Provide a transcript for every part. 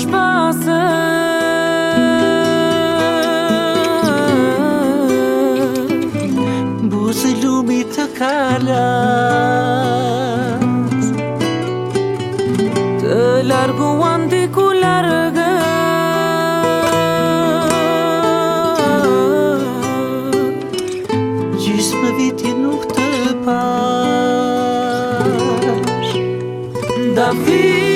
shpasë Buzë lumi të kalas Të larguan të ku largë Gjysë më viti nuk të pash Da vitë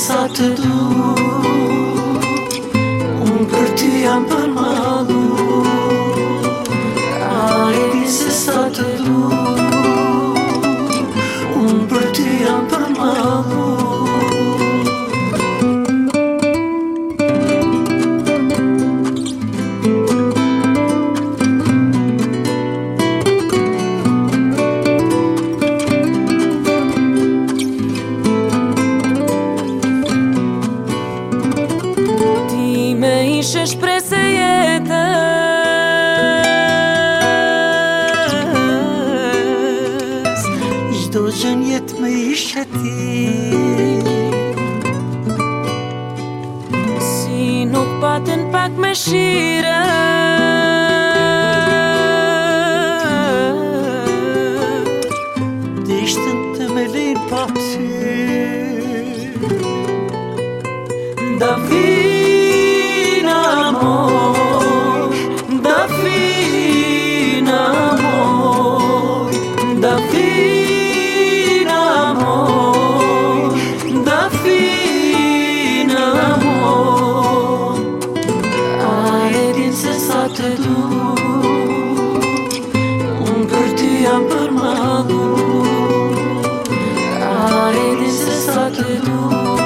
sa të du Unë për ty jam për Shën shpresë e jetës Shdo zhën jetë me ishë e ti Si nuk patën pak me shira Nishtën të me linë patë Nda fi te dur Un për ty jam për madhur A e njëse sa të